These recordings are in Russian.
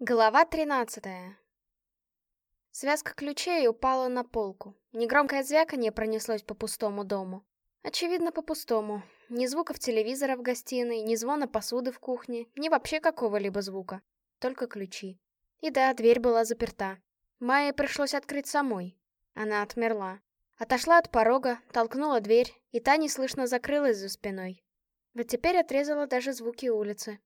Глава 13 Связка ключей упала на полку. Негромкое звяканье пронеслось по пустому дому. Очевидно, по пустому. Ни звуков телевизора в гостиной, ни звона посуды в кухне, ни вообще какого-либо звука. Только ключи. И да, дверь была заперта. Майе пришлось открыть самой. Она отмерла. Отошла от порога, толкнула дверь, и та неслышно закрылась за спиной. Вот теперь отрезала даже звуки улицы.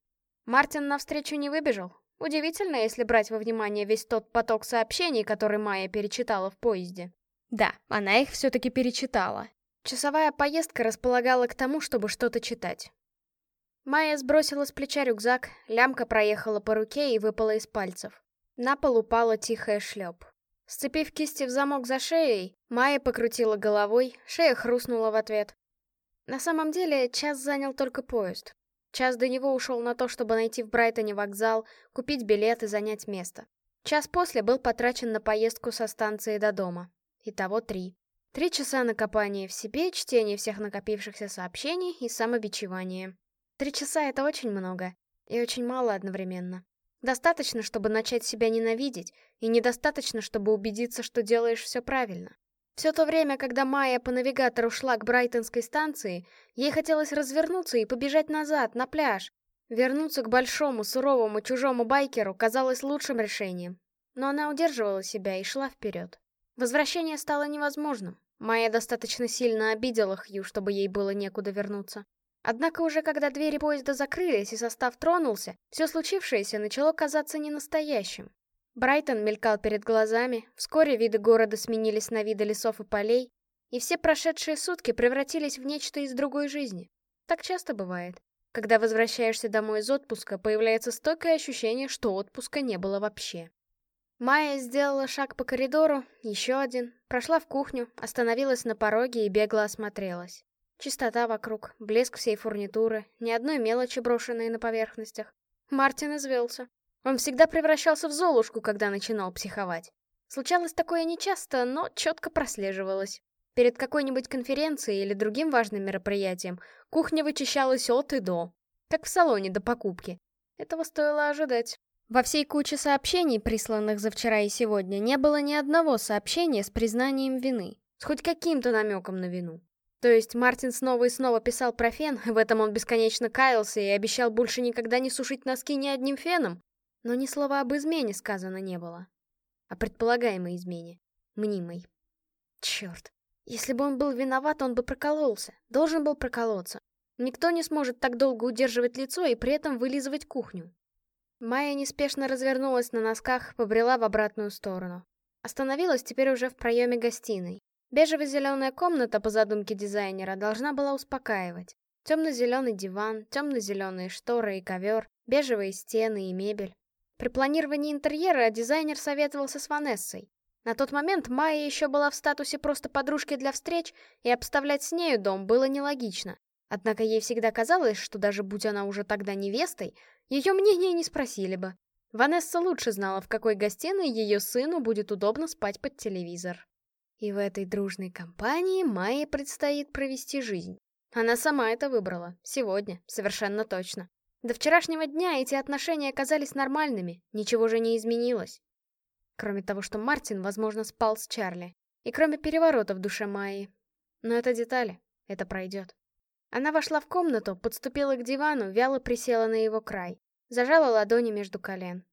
Мартин навстречу не выбежал, Удивительно, если брать во внимание весь тот поток сообщений, который Майя перечитала в поезде. Да, она их все-таки перечитала. Часовая поездка располагала к тому, чтобы что-то читать. Майя сбросила с плеча рюкзак, лямка проехала по руке и выпала из пальцев. На пол упала тихая шлеп. Сцепив кисти в замок за шеей, Майя покрутила головой, шея хрустнула в ответ. На самом деле, час занял только поезд. Час до него ушел на то, чтобы найти в Брайтоне вокзал, купить билет и занять место. Час после был потрачен на поездку со станции до дома. Итого три. Три часа на копание в себе, чтение всех накопившихся сообщений и самобичевание. Три часа — это очень много. И очень мало одновременно. Достаточно, чтобы начать себя ненавидеть, и недостаточно, чтобы убедиться, что делаешь все правильно. Все то время, когда Майя по навигатору шла к Брайтонской станции, ей хотелось развернуться и побежать назад, на пляж. Вернуться к большому, суровому, чужому байкеру казалось лучшим решением. Но она удерживала себя и шла вперед. Возвращение стало невозможным. Майя достаточно сильно обидела Хью, чтобы ей было некуда вернуться. Однако уже когда двери поезда закрылись и состав тронулся, все случившееся начало казаться ненастоящим. Брайтон мелькал перед глазами, вскоре виды города сменились на виды лесов и полей, и все прошедшие сутки превратились в нечто из другой жизни. Так часто бывает. Когда возвращаешься домой из отпуска, появляется стойкое ощущение, что отпуска не было вообще. Майя сделала шаг по коридору, еще один, прошла в кухню, остановилась на пороге и бегло осмотрелась. Чистота вокруг, блеск всей фурнитуры, ни одной мелочи, брошенной на поверхностях. Мартин извелся. Он всегда превращался в Золушку, когда начинал психовать. Случалось такое нечасто, но четко прослеживалось. Перед какой-нибудь конференцией или другим важным мероприятием кухня вычищалась от и до. Как в салоне до покупки. Этого стоило ожидать. Во всей куче сообщений, присланных за вчера и сегодня, не было ни одного сообщения с признанием вины. С хоть каким-то намеком на вину. То есть Мартин снова и снова писал про фен, в этом он бесконечно каялся и обещал больше никогда не сушить носки ни одним феном, но ни слова об измене сказано не было. О предполагаемой измене. Мнимой. Черт. Если бы он был виноват, он бы прокололся. Должен был проколоться. Никто не сможет так долго удерживать лицо и при этом вылизывать кухню. Майя неспешно развернулась на носках, побрела в обратную сторону. Остановилась теперь уже в проеме гостиной. Бежево-зеленая комната, по задумке дизайнера, должна была успокаивать. Темно-зеленый диван, темно-зеленые шторы и ковер, бежевые стены и мебель. При планировании интерьера дизайнер советовался с Ванессой. На тот момент Майя еще была в статусе просто подружки для встреч, и обставлять с нею дом было нелогично. Однако ей всегда казалось, что даже будь она уже тогда невестой, ее мнение не спросили бы. Ванесса лучше знала, в какой гостиной ее сыну будет удобно спать под телевизор. И в этой дружной компании Майе предстоит провести жизнь. Она сама это выбрала. Сегодня, совершенно точно. До вчерашнего дня эти отношения оказались нормальными, ничего же не изменилось. Кроме того, что Мартин, возможно, спал с Чарли. И кроме переворота в душе Майи. Но это детали, это пройдет. Она вошла в комнату, подступила к дивану, вяло присела на его край. Зажала ладони между колен.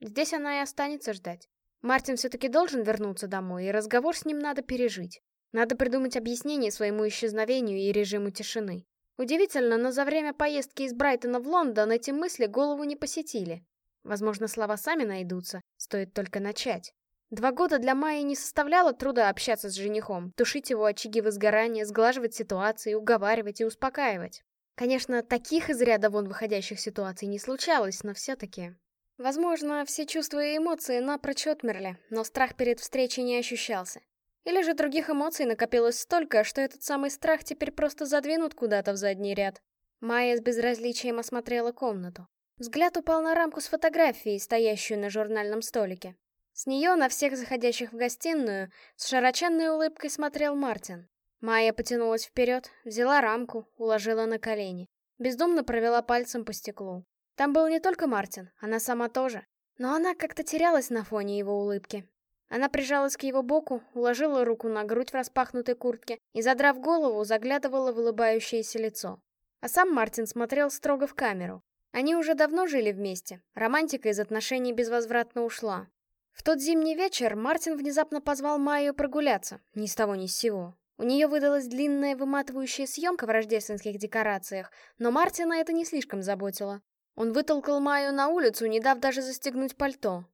Здесь она и останется ждать. Мартин все-таки должен вернуться домой, и разговор с ним надо пережить. Надо придумать объяснение своему исчезновению и режиму тишины. Удивительно, но за время поездки из Брайтона в Лондон эти мысли голову не посетили. Возможно, слова сами найдутся, стоит только начать. Два года для Майи не составляло труда общаться с женихом, тушить его очаги возгорания, сглаживать ситуации, уговаривать и успокаивать. Конечно, таких из ряда вон выходящих ситуаций не случалось, но все-таки... Возможно, все чувства и эмоции напрочь отмерли, но страх перед встречей не ощущался. Или же других эмоций накопилось столько, что этот самый страх теперь просто задвинут куда-то в задний ряд. Майя с безразличием осмотрела комнату. Взгляд упал на рамку с фотографией, стоящую на журнальном столике. С нее на всех заходящих в гостиную с широченной улыбкой смотрел Мартин. Майя потянулась вперед, взяла рамку, уложила на колени. Бездумно провела пальцем по стеклу. Там был не только Мартин, она сама тоже. Но она как-то терялась на фоне его улыбки. Она прижалась к его боку, уложила руку на грудь в распахнутой куртке и, задрав голову, заглядывала в улыбающееся лицо. А сам Мартин смотрел строго в камеру. Они уже давно жили вместе, романтика из отношений безвозвратно ушла. В тот зимний вечер Мартин внезапно позвал Майю прогуляться, ни с того ни с сего. У нее выдалась длинная выматывающая съемка в рождественских декорациях, но Мартина это не слишком заботило. Он вытолкал Майю на улицу, не дав даже застегнуть пальто.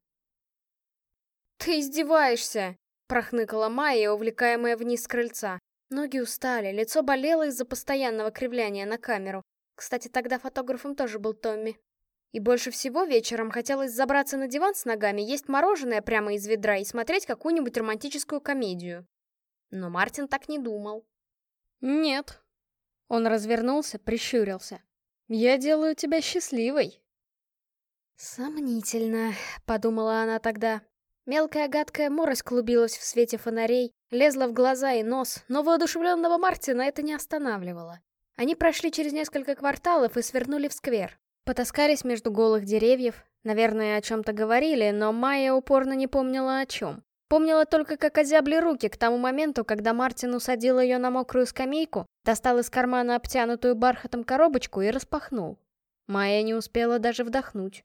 «Ты издеваешься!» — прохныкала Майя, увлекаемая вниз с крыльца. Ноги устали, лицо болело из-за постоянного кривляния на камеру. Кстати, тогда фотографом тоже был Томми. И больше всего вечером хотелось забраться на диван с ногами, есть мороженое прямо из ведра и смотреть какую-нибудь романтическую комедию. Но Мартин так не думал. «Нет». Он развернулся, прищурился. «Я делаю тебя счастливой». «Сомнительно», — подумала она тогда. Мелкая гадкая морось клубилась в свете фонарей, лезла в глаза и нос, но воодушевленного Мартина это не останавливало. Они прошли через несколько кварталов и свернули в сквер. Потаскались между голых деревьев, наверное, о чем-то говорили, но Майя упорно не помнила о чем. Помнила только, как озябли руки к тому моменту, когда Мартин усадил ее на мокрую скамейку, достал из кармана обтянутую бархатом коробочку и распахнул. Майя не успела даже вдохнуть.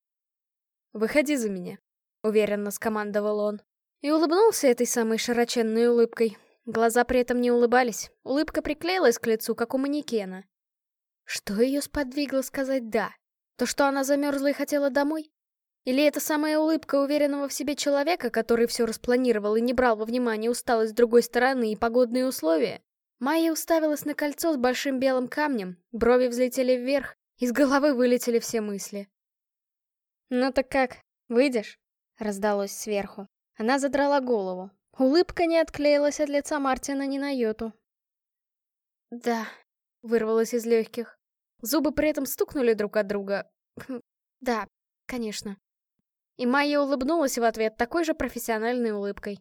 «Выходи за меня», — уверенно скомандовал он. И улыбнулся этой самой широченной улыбкой. Глаза при этом не улыбались, улыбка приклеилась к лицу, как у манекена. Что ее сподвигло сказать «да»? То, что она замерзла и хотела домой? Или это самая улыбка уверенного в себе человека, который все распланировал и не брал во внимание усталость с другой стороны и погодные условия? Майя уставилась на кольцо с большим белым камнем, брови взлетели вверх, из головы вылетели все мысли. «Ну так как, выйдешь?» — раздалось сверху. Она задрала голову. Улыбка не отклеилась от лица Мартина ни на йоту. «Да», — вырвалось из легких. Зубы при этом стукнули друг от друга. Хм, «Да, конечно». И Майя улыбнулась в ответ такой же профессиональной улыбкой.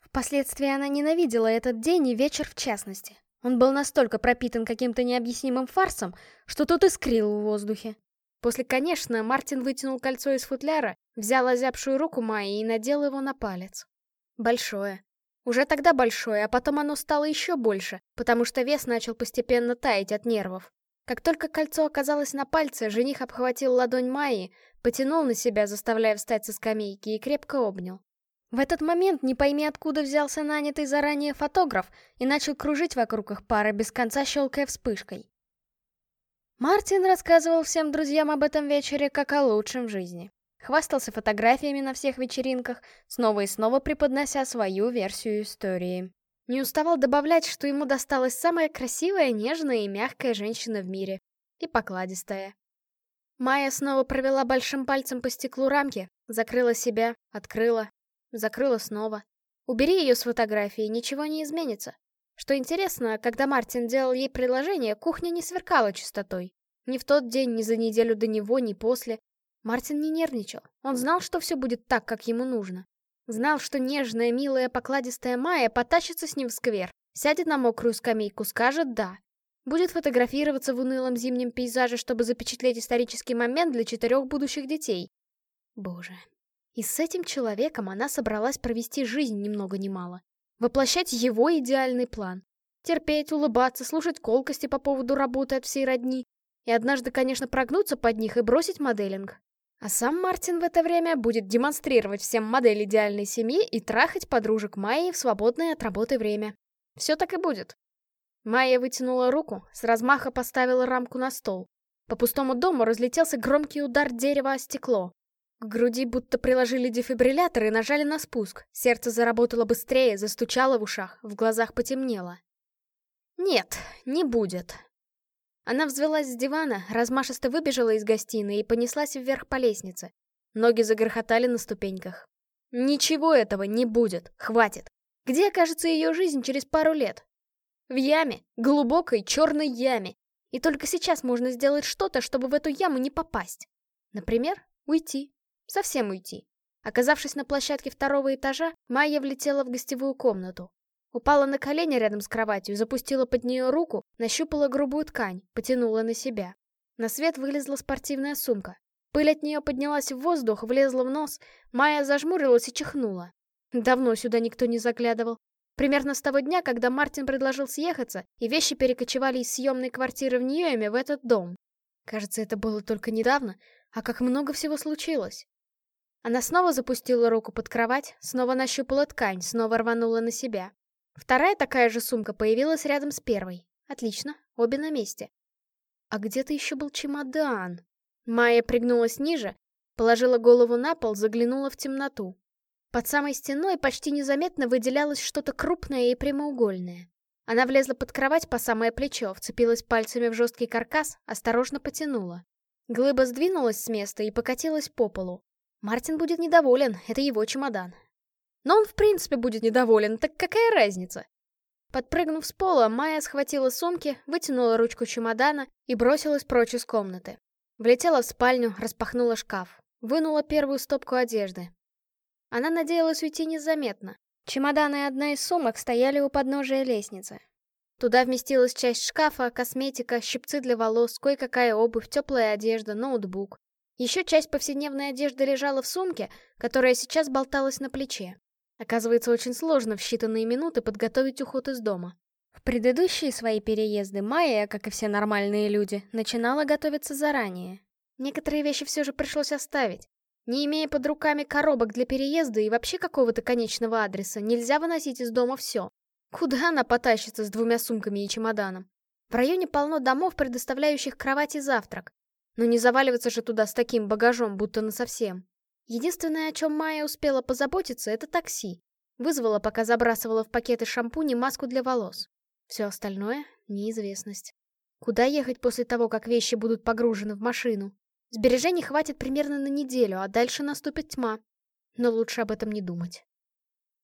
Впоследствии она ненавидела этот день и вечер в частности. Он был настолько пропитан каким-то необъяснимым фарсом, что тот искрил в воздухе. После, конечно, Мартин вытянул кольцо из футляра, взял озябшую руку Майи и надел его на палец. Большое. Уже тогда большое, а потом оно стало еще больше, потому что вес начал постепенно таять от нервов. Как только кольцо оказалось на пальце, жених обхватил ладонь Майи, потянул на себя, заставляя встать со скамейки, и крепко обнял. В этот момент не пойми откуда взялся нанятый заранее фотограф и начал кружить вокруг их пары, без конца щелкая вспышкой. Мартин рассказывал всем друзьям об этом вечере как о лучшем в жизни. Хвастался фотографиями на всех вечеринках, снова и снова преподнося свою версию истории. Не уставал добавлять, что ему досталась самая красивая, нежная и мягкая женщина в мире. И покладистая. Майя снова провела большим пальцем по стеклу рамки, закрыла себя, открыла, закрыла снова. Убери ее с фотографии, ничего не изменится. Что интересно, когда Мартин делал ей предложение, кухня не сверкала чистотой. Ни в тот день, ни за неделю до него, ни после. Мартин не нервничал. Он знал, что все будет так, как ему нужно. Знал, что нежная, милая, покладистая Майя потащится с ним в сквер, сядет на мокрую скамейку, скажет «да». Будет фотографироваться в унылом зимнем пейзаже, чтобы запечатлеть исторический момент для четырех будущих детей. Боже. И с этим человеком она собралась провести жизнь ни много ни мало. Воплощать его идеальный план. Терпеть, улыбаться, слушать колкости по поводу работы от всей родни. И однажды, конечно, прогнуться под них и бросить моделинг. А сам Мартин в это время будет демонстрировать всем модель идеальной семьи и трахать подружек Майи в свободное от работы время. Все так и будет. Майя вытянула руку, с размаха поставила рамку на стол. По пустому дому разлетелся громкий удар дерева о стекло. К груди будто приложили дефибриллятор и нажали на спуск. Сердце заработало быстрее, застучало в ушах, в глазах потемнело. Нет, не будет. Она взвелась с дивана, размашисто выбежала из гостиной и понеслась вверх по лестнице. Ноги загрохотали на ступеньках. Ничего этого не будет, хватит. Где окажется ее жизнь через пару лет? В яме, глубокой черной яме. И только сейчас можно сделать что-то, чтобы в эту яму не попасть. Например, уйти. Совсем уйти. Оказавшись на площадке второго этажа, Майя влетела в гостевую комнату. Упала на колени рядом с кроватью, запустила под нее руку, нащупала грубую ткань, потянула на себя. На свет вылезла спортивная сумка. Пыль от нее поднялась в воздух, влезла в нос, Майя зажмурилась и чихнула. Давно сюда никто не заглядывал. Примерно с того дня, когда Мартин предложил съехаться, и вещи перекочевали из съемной квартиры в Ньюэме в этот дом. Кажется, это было только недавно, а как много всего случилось. Она снова запустила руку под кровать, снова нащупала ткань, снова рванула на себя. Вторая такая же сумка появилась рядом с первой. Отлично, обе на месте. А где-то еще был чемодан. Майя пригнулась ниже, положила голову на пол, заглянула в темноту. Под самой стеной почти незаметно выделялось что-то крупное и прямоугольное. Она влезла под кровать по самое плечо, вцепилась пальцами в жесткий каркас, осторожно потянула. Глыба сдвинулась с места и покатилась по полу. Мартин будет недоволен, это его чемодан. Но он в принципе будет недоволен, так какая разница? Подпрыгнув с пола, Майя схватила сумки, вытянула ручку чемодана и бросилась прочь из комнаты. Влетела в спальню, распахнула шкаф. Вынула первую стопку одежды. Она надеялась уйти незаметно. Чемоданы и одна из сумок стояли у подножия лестницы. Туда вместилась часть шкафа, косметика, щипцы для волос, кое-какая обувь, теплая одежда, ноутбук. Еще часть повседневной одежды лежала в сумке, которая сейчас болталась на плече. Оказывается, очень сложно в считанные минуты подготовить уход из дома. В предыдущие свои переезды Майя, как и все нормальные люди, начинала готовиться заранее. Некоторые вещи все же пришлось оставить. Не имея под руками коробок для переезда и вообще какого-то конечного адреса, нельзя выносить из дома все. Куда она потащится с двумя сумками и чемоданом? В районе полно домов, предоставляющих кровать и завтрак. Но не заваливаться же туда с таким багажом, будто насовсем. Единственное, о чем Майя успела позаботиться, это такси. Вызвала, пока забрасывала в пакеты шампунь и маску для волос. Все остальное — неизвестность. Куда ехать после того, как вещи будут погружены в машину? Сбережений хватит примерно на неделю, а дальше наступит тьма. Но лучше об этом не думать.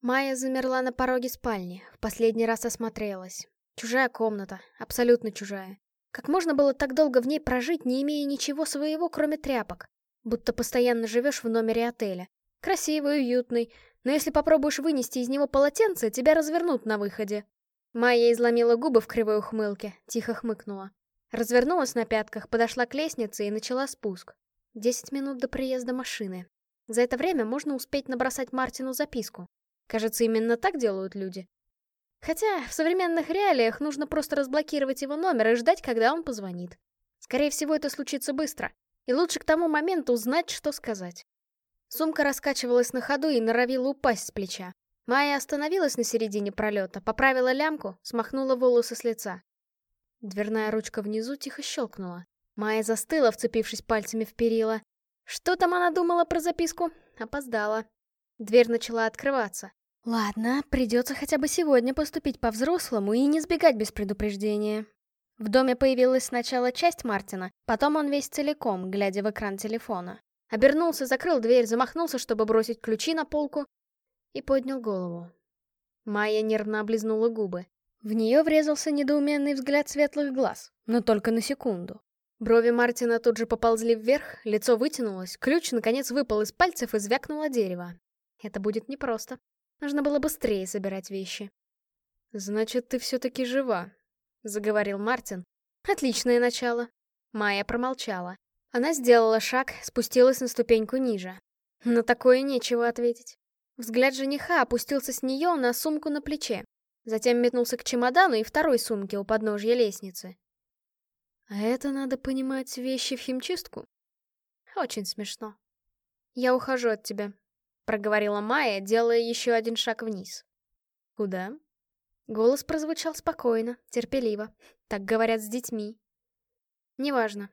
Майя замерла на пороге спальни, в последний раз осмотрелась. Чужая комната, абсолютно чужая. Как можно было так долго в ней прожить, не имея ничего своего, кроме тряпок? Будто постоянно живешь в номере отеля. Красивый, уютный, но если попробуешь вынести из него полотенце, тебя развернут на выходе. Майя изломила губы в кривой ухмылке, тихо хмыкнула. Развернулась на пятках, подошла к лестнице и начала спуск. Десять минут до приезда машины. За это время можно успеть набросать Мартину записку. Кажется, именно так делают люди. Хотя в современных реалиях нужно просто разблокировать его номер и ждать, когда он позвонит. Скорее всего, это случится быстро. И лучше к тому моменту узнать, что сказать. Сумка раскачивалась на ходу и норовила упасть с плеча. Майя остановилась на середине пролета, поправила лямку, смахнула волосы с лица. Дверная ручка внизу тихо щелкнула. Майя застыла, вцепившись пальцами в перила. Что там она думала про записку? Опоздала. Дверь начала открываться. Ладно, придется хотя бы сегодня поступить по-взрослому и не сбегать без предупреждения. В доме появилась сначала часть Мартина, потом он весь целиком, глядя в экран телефона. Обернулся, закрыл дверь, замахнулся, чтобы бросить ключи на полку, и поднял голову. Майя нервно облизнула губы. В нее врезался недоуменный взгляд светлых глаз, но только на секунду. Брови Мартина тут же поползли вверх, лицо вытянулось, ключ наконец выпал из пальцев и звякнуло дерево. Это будет непросто. Нужно было быстрее собирать вещи. «Значит, ты все-таки жива», — заговорил Мартин. «Отличное начало». Майя промолчала. Она сделала шаг, спустилась на ступеньку ниже. На такое нечего ответить. Взгляд жениха опустился с нее на сумку на плече. Затем метнулся к чемодану и второй сумке у подножья лестницы. А это, надо понимать, вещи в химчистку? Очень смешно. Я ухожу от тебя, проговорила Майя, делая еще один шаг вниз. Куда? Голос прозвучал спокойно, терпеливо. Так говорят с детьми. Неважно.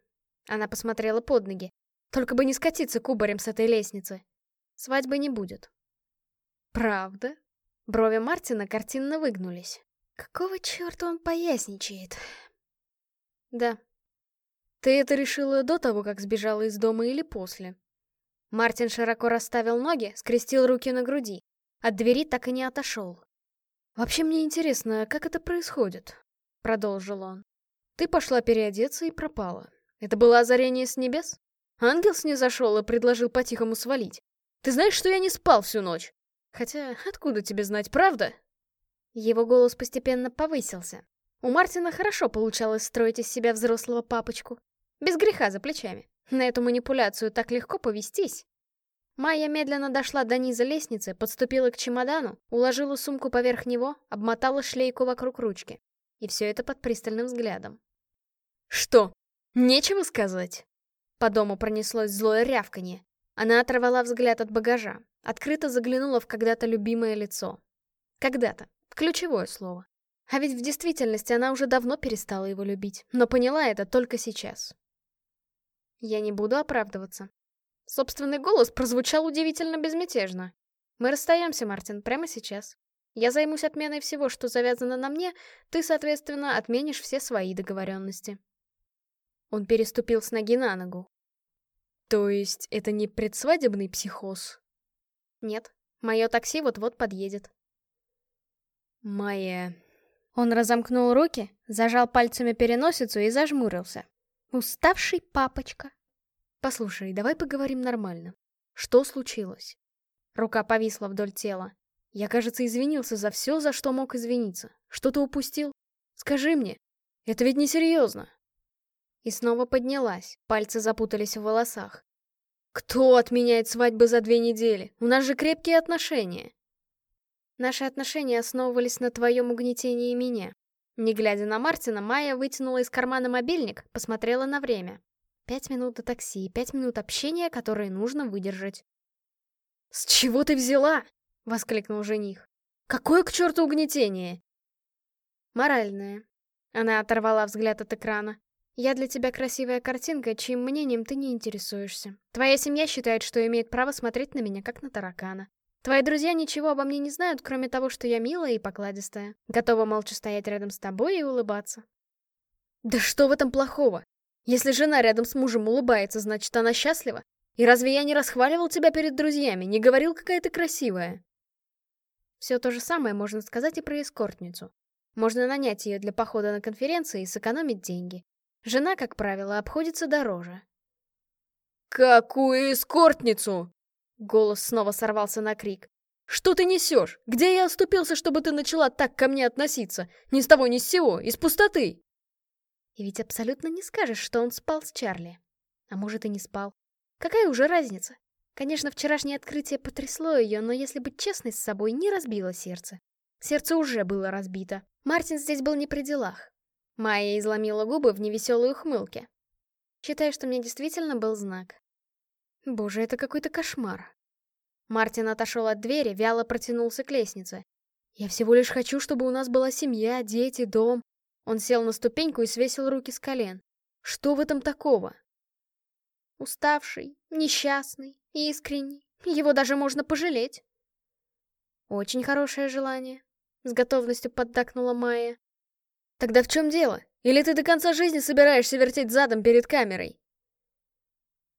Она посмотрела под ноги. Только бы не скатиться кубарем с этой лестницы. Свадьбы не будет. Правда? Брови Мартина картинно выгнулись. Какого черта он поясничает? Да. Ты это решила до того, как сбежала из дома или после? Мартин широко расставил ноги, скрестил руки на груди. От двери так и не отошел. «Вообще мне интересно, как это происходит?» Продолжил он. «Ты пошла переодеться и пропала. Это было озарение с небес? Ангел снизошел и предложил по-тихому свалить. Ты знаешь, что я не спал всю ночь? Хотя, откуда тебе знать, правда? Его голос постепенно повысился. У Мартина хорошо получалось строить из себя взрослого папочку. Без греха за плечами. На эту манипуляцию так легко повестись. Майя медленно дошла до низа лестницы, подступила к чемодану, уложила сумку поверх него, обмотала шлейку вокруг ручки. И все это под пристальным взглядом. «Что? Нечего сказать?» По дому пронеслось злое рявканье. Она оторвала взгляд от багажа, открыто заглянула в когда-то любимое лицо. Когда-то. Ключевое слово. А ведь в действительности она уже давно перестала его любить, но поняла это только сейчас. Я не буду оправдываться. Собственный голос прозвучал удивительно безмятежно. Мы расстаемся, Мартин, прямо сейчас. Я займусь отменой всего, что завязано на мне, ты, соответственно, отменишь все свои договоренности. Он переступил с ноги на ногу. То есть это не предсвадебный психоз? Нет, мое такси вот-вот подъедет. Майя... Он разомкнул руки, зажал пальцами переносицу и зажмурился. Уставший папочка. Послушай, давай поговорим нормально. Что случилось? Рука повисла вдоль тела. Я, кажется, извинился за все, за что мог извиниться. Что-то упустил? Скажи мне. Это ведь несерьезно. И снова поднялась, пальцы запутались в волосах. Кто отменяет свадьбы за две недели? У нас же крепкие отношения. Наши отношения основывались на твоем угнетении меня. Не глядя на Мартина, Майя вытянула из кармана мобильник, посмотрела на время. Пять минут до такси, пять минут общения, которые нужно выдержать. «С чего ты взяла?» — воскликнул жених. «Какое к черту угнетение?» «Моральное». Она оторвала взгляд от экрана. «Я для тебя красивая картинка, чьим мнением ты не интересуешься. Твоя семья считает, что имеет право смотреть на меня, как на таракана. Твои друзья ничего обо мне не знают, кроме того, что я милая и покладистая. Готова молча стоять рядом с тобой и улыбаться». «Да что в этом плохого? Если жена рядом с мужем улыбается, значит, она счастлива. И разве я не расхваливал тебя перед друзьями, не говорил, какая ты красивая? Все то же самое можно сказать и про эскортницу. Можно нанять ее для похода на конференции и сэкономить деньги. Жена, как правило, обходится дороже. «Какую эскортницу?» Голос снова сорвался на крик. «Что ты несешь? Где я оступился, чтобы ты начала так ко мне относиться? Ни с того, ни с сего, из пустоты!» И ведь абсолютно не скажешь, что он спал с Чарли. А может и не спал. Какая уже разница? Конечно, вчерашнее открытие потрясло ее, но если быть честной с собой, не разбило сердце. Сердце уже было разбито. Мартин здесь был не при делах. Майя изломила губы в невеселой ухмылке. Считаю, что мне действительно был знак. Боже, это какой-то кошмар. Мартин отошел от двери, вяло протянулся к лестнице. Я всего лишь хочу, чтобы у нас была семья, дети, дом. Он сел на ступеньку и свесил руки с колен. Что в этом такого? Уставший, несчастный, искренний. Его даже можно пожалеть. Очень хорошее желание. С готовностью поддакнула Майя. Тогда в чем дело? Или ты до конца жизни собираешься вертеть задом перед камерой?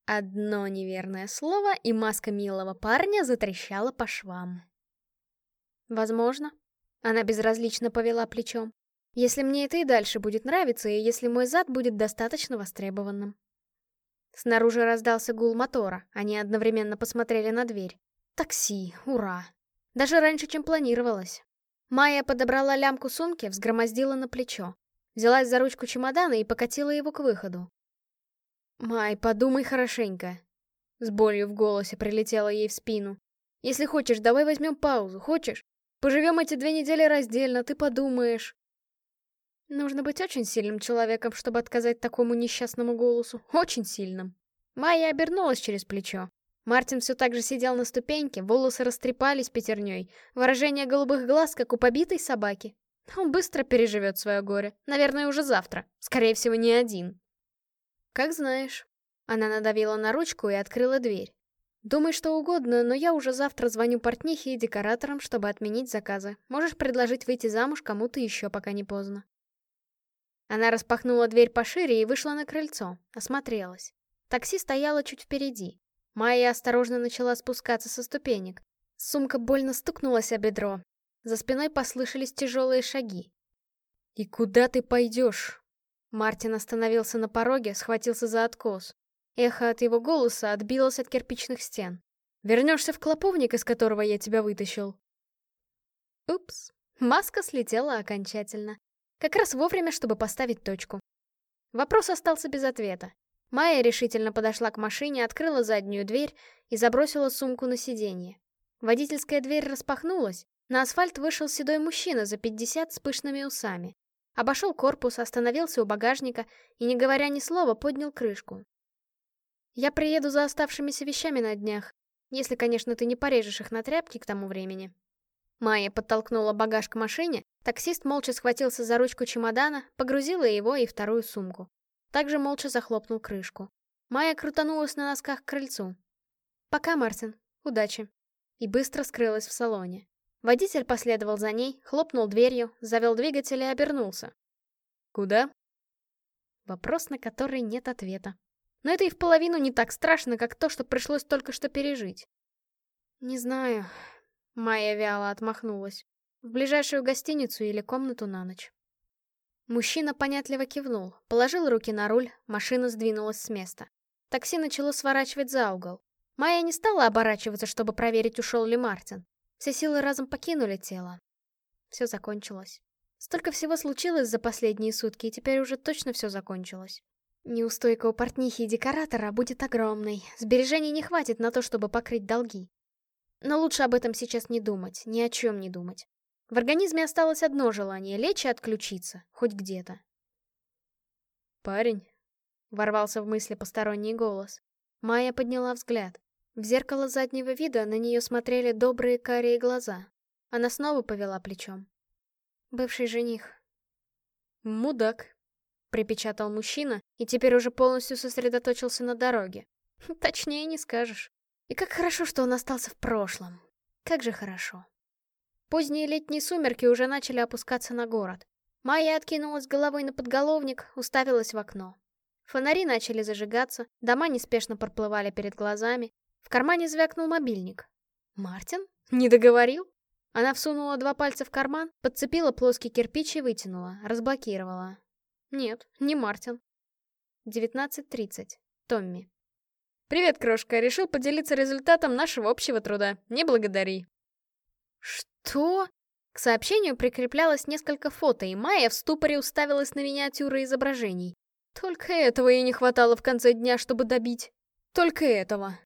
Одно неверное слово, и маска милого парня затрещала по швам. Возможно. Она безразлично повела плечом. Если мне это и дальше будет нравиться, и если мой зад будет достаточно востребованным. Снаружи раздался гул мотора, они одновременно посмотрели на дверь. Такси, ура! Даже раньше, чем планировалось. Майя подобрала лямку сумки, взгромоздила на плечо. Взялась за ручку чемодана и покатила его к выходу. «Май, подумай хорошенько». С болью в голосе прилетела ей в спину. «Если хочешь, давай возьмем паузу, хочешь? Поживем эти две недели раздельно, ты подумаешь. Нужно быть очень сильным человеком, чтобы отказать такому несчастному голосу. Очень сильным. Майя обернулась через плечо. Мартин все так же сидел на ступеньке, волосы растрепались пятерней, выражение голубых глаз, как у побитой собаки. Он быстро переживет свое горе. Наверное, уже завтра. Скорее всего, не один. Как знаешь. Она надавила на ручку и открыла дверь. Думай что угодно, но я уже завтра звоню портнихе и декораторам, чтобы отменить заказы. Можешь предложить выйти замуж кому-то еще, пока не поздно. Она распахнула дверь пошире и вышла на крыльцо, осмотрелась. Такси стояло чуть впереди. Майя осторожно начала спускаться со ступенек. Сумка больно стукнулась о бедро. За спиной послышались тяжелые шаги. «И куда ты пойдешь?» Мартин остановился на пороге, схватился за откос. Эхо от его голоса отбилось от кирпичных стен. «Вернешься в клоповник, из которого я тебя вытащил?» Упс, маска слетела окончательно. Как раз вовремя, чтобы поставить точку. Вопрос остался без ответа. Майя решительно подошла к машине, открыла заднюю дверь и забросила сумку на сиденье. Водительская дверь распахнулась, на асфальт вышел седой мужчина за 50 с пышными усами. Обошел корпус, остановился у багажника и, не говоря ни слова, поднял крышку. «Я приеду за оставшимися вещами на днях, если, конечно, ты не порежешь их на тряпки к тому времени». Майя подтолкнула багаж к машине, таксист молча схватился за ручку чемодана, погрузила его и вторую сумку. Также молча захлопнул крышку. Майя крутанулась на носках к крыльцу. «Пока, Мартин. Удачи». И быстро скрылась в салоне. Водитель последовал за ней, хлопнул дверью, завел двигатель и обернулся. «Куда?» Вопрос, на который нет ответа. Но это и в половину не так страшно, как то, что пришлось только что пережить. «Не знаю». Майя вяло отмахнулась. «В ближайшую гостиницу или комнату на ночь». Мужчина понятливо кивнул, положил руки на руль, машина сдвинулась с места. Такси начало сворачивать за угол. Майя не стала оборачиваться, чтобы проверить, ушел ли Мартин. Все силы разом покинули тело. Все закончилось. Столько всего случилось за последние сутки, и теперь уже точно все закончилось. Неустойка у портнихи и декоратора будет огромной. Сбережений не хватит на то, чтобы покрыть долги. Но лучше об этом сейчас не думать, ни о чем не думать. В организме осталось одно желание — лечь и отключиться, хоть где-то. «Парень?» — ворвался в мысли посторонний голос. Майя подняла взгляд. В зеркало заднего вида на нее смотрели добрые карие глаза. Она снова повела плечом. «Бывший жених». «Мудак», — припечатал мужчина, и теперь уже полностью сосредоточился на дороге. Точнее не скажешь. И как хорошо, что он остался в прошлом. Как же хорошо. Поздние летние сумерки уже начали опускаться на город. Майя откинулась головой на подголовник, уставилась в окно. Фонари начали зажигаться, дома неспешно проплывали перед глазами. В кармане звякнул мобильник. «Мартин? Не договорил?» Она всунула два пальца в карман, подцепила плоский кирпич и вытянула, разблокировала. Нет, не Мартин. 19.30. Томми. «Привет, крошка, решил поделиться результатом нашего общего труда. Не благодари». «Что?» К сообщению прикреплялось несколько фото, и Майя в ступоре уставилась на миниатюры изображений. Только этого ей не хватало в конце дня, чтобы добить. Только этого.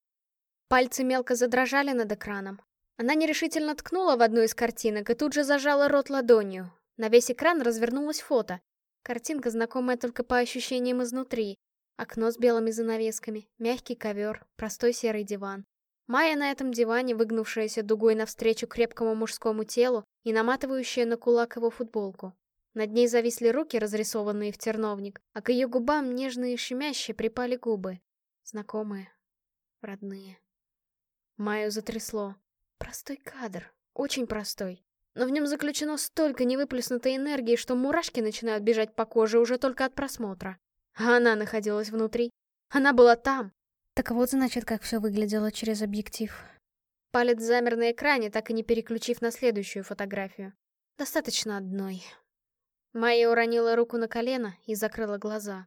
Пальцы мелко задрожали над экраном. Она нерешительно ткнула в одну из картинок и тут же зажала рот ладонью. На весь экран развернулось фото. Картинка знакомая только по ощущениям изнутри. Окно с белыми занавесками, мягкий ковер, простой серый диван. Майя на этом диване, выгнувшаяся дугой навстречу крепкому мужскому телу и наматывающая на кулак его футболку. Над ней зависли руки, разрисованные в терновник, а к ее губам нежные и щемящие припали губы. Знакомые, родные. Майю затрясло. Простой кадр, очень простой. Но в нем заключено столько невыплеснутой энергии, что мурашки начинают бежать по коже уже только от просмотра. А она находилась внутри. Она была там, так вот, значит, как все выглядело через объектив. Палец замер на экране, так и не переключив на следующую фотографию. Достаточно одной. Майя уронила руку на колено и закрыла глаза.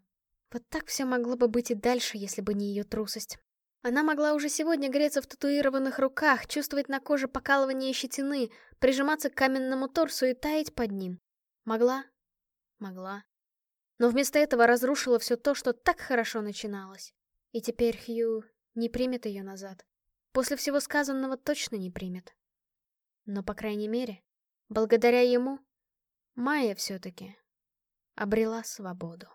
Вот так все могло бы быть и дальше, если бы не ее трусость. Она могла уже сегодня греться в татуированных руках, чувствовать на коже покалывание щетины, прижиматься к каменному торсу и таять под ним. Могла? Могла. Но вместо этого разрушила все то, что так хорошо начиналось. И теперь Хью не примет ее назад. После всего сказанного точно не примет. Но, по крайней мере, благодаря ему, Майя все-таки обрела свободу.